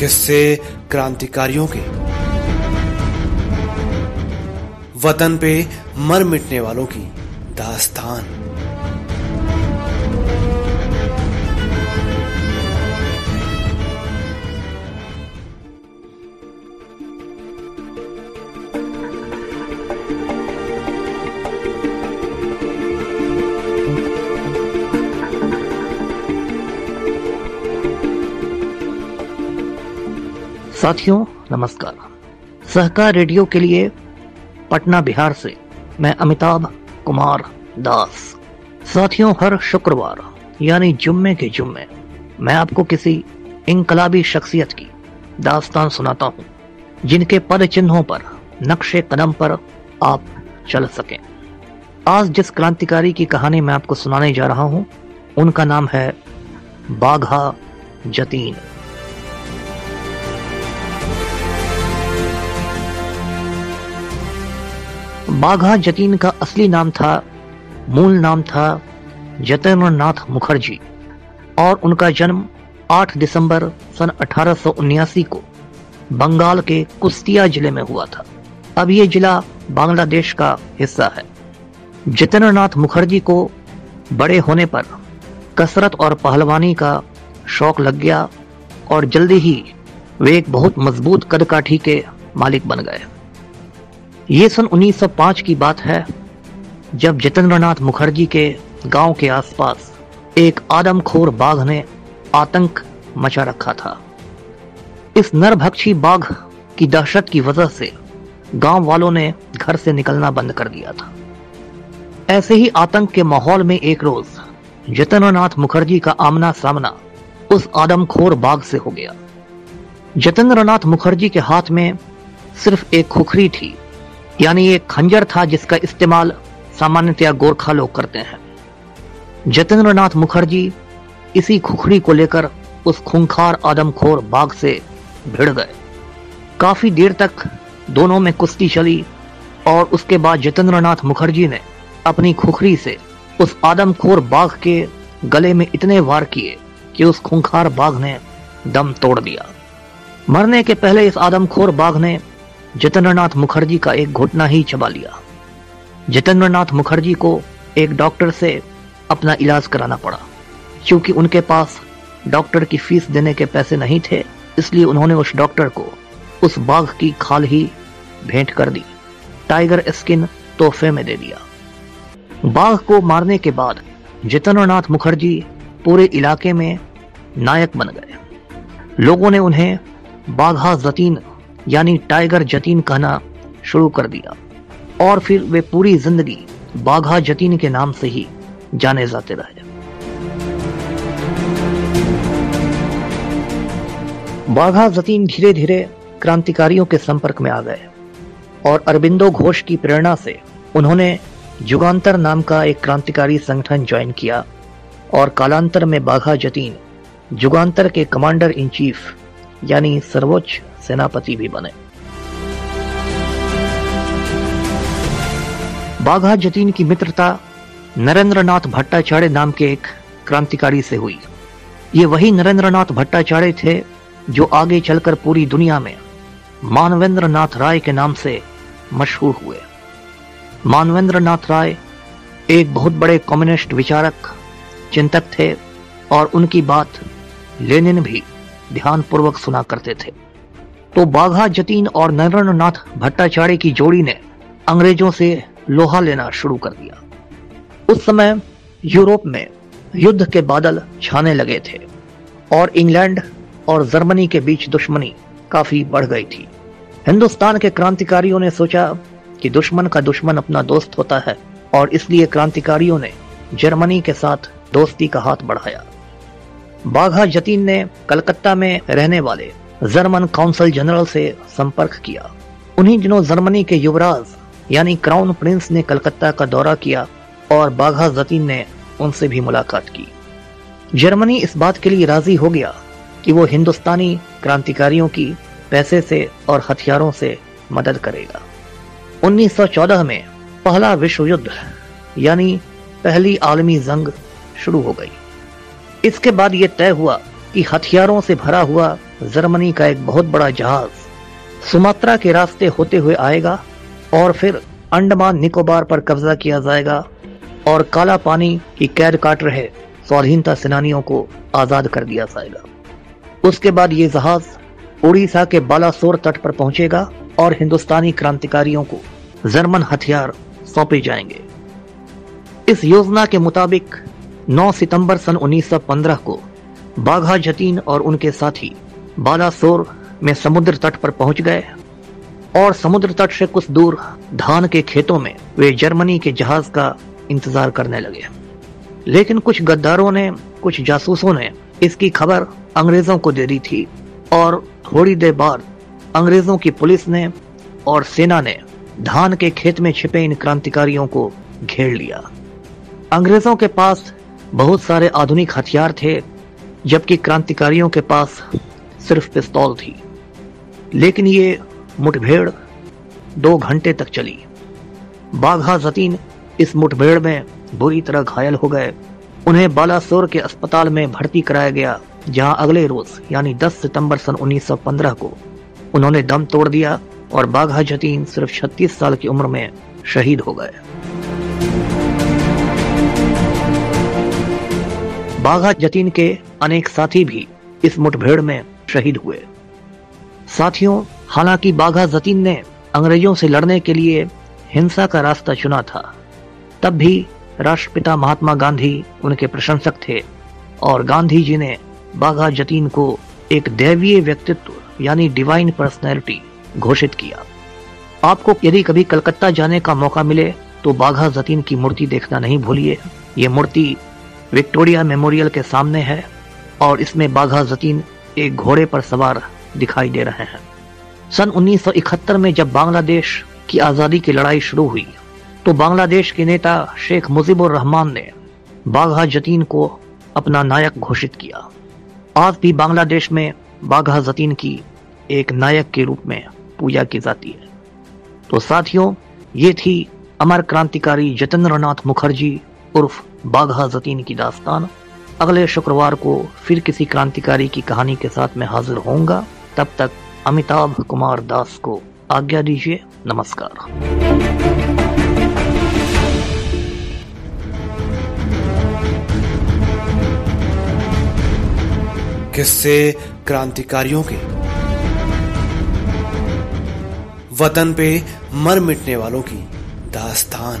किस्से क्रांतिकारियों के। वतन पे मर मिटने वालों की दास्तान। साथियों, नमस्कार। सहकार रेडियो के लिए पटना, बिहार से मैं अमिताभ कुमार दास। साथियों, हर शुक्रवार, यानी जुम्मे के जुम्मे, मैं आपको किसी इनकलाबी शख्सियत की दास्तान सुनाता हूँ, जिनके पद चिन्हों पर, नक्शे कदम पर आप चल सकें। आज जिस क्रांतिकारी की कहानी मैं आपको सुनाने जा रहा हूँ, उनका नाम है बाघा जतीन। बाघा जतीन का असली नाम था, मूल नाम था जतेंद्र नाथ मुखर्जी। और उनका जन्म 8 दिसंबर सन अठारह को बंगाल के कुस्तिया ज़िले में हुआ था। अब ये जिला बांग्लादेश का हिस्सा है। जितेंद्र नाथ मुखर्जी को बड़े होने पर कसरत और पहलवानी का शौक लग गया और जल्दी ही वे एक बहुत मज़बूत कदकाठी के मालिक बन गए। ये सन 1905 की बात है, जब जितेंद्रनाथ मुखर्जी के गाँव के आसपास एक आदमखोर बाघ ने आतंक मचा रखा था। इस नरभक्षी बाघ की दहशत की वजह से गाँव वालों ने घर से निकलना बंद कर दिया था। ऐसे ही आतंक के माहौल में एक रोज जितेंद्रनाथ मुखर्जी का आमना सामना उस आदमखोर बाघ से हो गया। जितेंद्रनाथ मुखर्जी के हाथ में सिर्फ़ एक खुखरी थी यानी एक खंजर था जिसका इस्तेमाल सामान्यतया गोरखा लोग करते हैं। जतेंद्र मुखर्जी इसी खुखड़ी को लेकर उस खूंखार आदमखोर बाघ से भिड़ गए। काफ़ी देर तक दोनों में कुश्ती चली और उसके बाद जितेंद्र नाथ मुखर्जी ने अपनी खुखरी से उस आदमखोर बाघ के गले में इतने वार किए कि उस खूंखार बाघ ने दम तोड़ दिया। मरने के पहले इस आदमखोर बाघ ने जितेंद्रनाथ मुखर्जी का एक घुटना ही चबा लिया। जितेंद्रनाथ मुखर्जी को एक डॉक्टर से अपना इलाज कराना पड़ा। क्योंकि उनके पास डॉक्टर की फ़ीस देने के पैसे नहीं थे, इसलिए उन्होंने उस डॉक्टर को उस बाघ की खाल ही भेंट कर दी। टाइगर स्किन तोहफे में दे दिया। बाघ को मारने के बाद जितेंद्रनाथ मुखर्जी पूरे इलाके में नायक बन गए। लोगों ने उन्हें बाघा जतीन यानी टाइगर जतीन कहना शुरू कर दिया। और फिर वे पूरी ज़िंदगी बाघा जतीन के नाम से ही जाने जाते रहे। बाघा जतीन धीरे धीरे क्रांतिकारियों के संपर्क में आ गए और अरबिंदो घोष की प्रेरणा से उन्होंने जुगांतर नाम का एक क्रांतिकारी संगठन ज्वाइन किया और कालांतर में बाघा जतीन जुगांतर के कमांडर इन चीफ यानी सर्वोच्च सेनापति भी बने। बाघा जतीन की मित्रता नरेंद्रनाथ भट्टाचार्य नाम के एक क्रांतिकारी से हुई। ये वही नरेंद्रनाथ भट्टाचार्य थे जो आगे चलकर पूरी दुनिया में मानवेंद्र नाथ राय के नाम से मशहूर हुए। मानवेंद्र नाथ राय एक बहुत बड़े कम्युनिस्ट विचारक, चिंतक थे और उनकी बात लेनिन भी ध्यानपूर्वक सुना करते थे। तो बाघा जतीन और नरेंद्रनाथ भट्टाचार्य की जोड़ी ने अंग्रेज़ों से लोहा लेना शुरू कर दिया। उस समय यूरोप में युद्ध के बादल छाने लगे थे और इंग्लैंड और जर्मनी के बीच दुश्मनी काफ़ी बढ़ गई थी। हिंदुस्तान के क्रांतिकारियों ने सोचा कि दुश्मन का दुश्मन अपना दोस्त होता है और इसलिए क्रांतिकारियों ने जर्मनी के साथ दोस्ती का हाथ बढ़ाया। बाघा जतीन ने कलकत्ता में रहने वाले जर्मन काउंसिल जनरल से संपर्क किया। उन्हीं दिनों जर्मनी के युवराज, यानी क्राउन प्रिंस ने कलकत्ता का दौरा किया और बाघा जतीन ने उनसे भी मुलाकात की। जर्मनी इस बात के लिए राज़ी हो गया कि वो हिंदुस्तानी क्रांतिकारियों की पैसे से और हथियारों से मदद करेगा। 1914 में पहला विश्व युद्ध यानी पहली आलमी जंग शुरू हो गई। इसके बाद यह तय हुआ कि हथियारों से भरा हुआ जर्मनी का एक बहुत बड़ा जहाज़ सुमात्रा के रास्ते होते हुए आएगा और फिर अंडमान निकोबार पर कब्जा किया जाएगा और काला पानी की कैद काट रहे स्वाधीनता सेनानियों को आज़ाद कर दिया जाएगा। उसके बाद ये जहाज़ उड़ीसा के बालासोर तट पर पहुंचेगा और हिंदुस्तानी क्रांतिकारियों को जर्मन हथियार सौंपे जाएँगे। इस योजना के मुताबिक 9 सितंबर सन 1915 को बाघा जतीन और उनके साथी बालासोर में समुद्र तट पर पहुँच गए और समुद्र तट से कुछ दूर धान के खेतों में वे जर्मनी के जहाज़ का इंतज़ार करने लगे। लेकिन कुछ गद्दारों ने, कुछ जासूसों ने इसकी खबर अंग्रेज़ों को दे दी थी और थोड़ी देर बाद अंग्रेज़ों की पुलिस ने और सेना ने धान के खेत में छिपे इन क्रांतिकारियों को घेर लिया। अंग्रेज़ों के पास बहुत सारे आधुनिक हथियार थे, जबकि क्रांतिकारियों के पास सिर्फ़ पिस्तौल थी। लेकिन ये मुठभेड़ दो घंटे तक चली। बाघा जतीन इस मुठभेड़ में बुरी तरह घायल हो गए। उन्हें बालासोर के अस्पताल में भर्ती कराया गया, जहाँ अगले रोज, यानी 10 सितंबर सन 1915 को, उन्होंने दम तोड़ दिया और बाघा जतीन सिर्फ़ 36 साल की उम्र में शहीद हो गए। बाघा जतीन के अनेक साथी भी इस मुठभेड़ में शहीद हुए। साथियों, हालाँकि बाघा जतीन ने अंग्रेज़ों से लड़ने के लिए हिंसा का रास्ता चुना था, तब भी राष्ट्रपिता महात्मा गांधी उनके प्रशंसक थे और गांधी जी ने बाघा जतीन को एक दैवीय व्यक्तित्व यानी डिवाइन पर्सनैलिटी घोषित किया। आपको यदि कभी कलकत्ता जाने का मौका मिले तो बाघा जतीन की मूर्ति देखना नहीं भूलिए। ये मूर्ति विक्टोरिया मेमोरियल के सामने है और इसमें बाघा जतीन एक घोड़े पर सवार दिखाई दे रहे हैं। सन 1971 में जब बांग्लादेश की आज़ादी की लड़ाई शुरू हुई तो बांग्लादेश के नेता शेख मुजीबुर रहमान ने बाघा जतीन को अपना नायक घोषित किया। आज भी बांग्लादेश में बाघा जतीन की एक नायक के रूप में पूजा की जाती है। तो साथियों, ये थी अमर क्रांतिकारी जतेंद्र नाथ मुखर्जी उर्फ़ बाघा जतीन की दास्तान। अगले शुक्रवार को फिर किसी क्रांतिकारी की कहानी के साथ मैं हाजिर होऊँगा। तब तक अमिताभ कुमार दास को आज्ञा दीजिए। नमस्कार। किस्से क्रांतिकारियों के। वतन पे मर मिटने वालों की दास्तान।